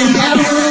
empower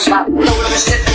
stop.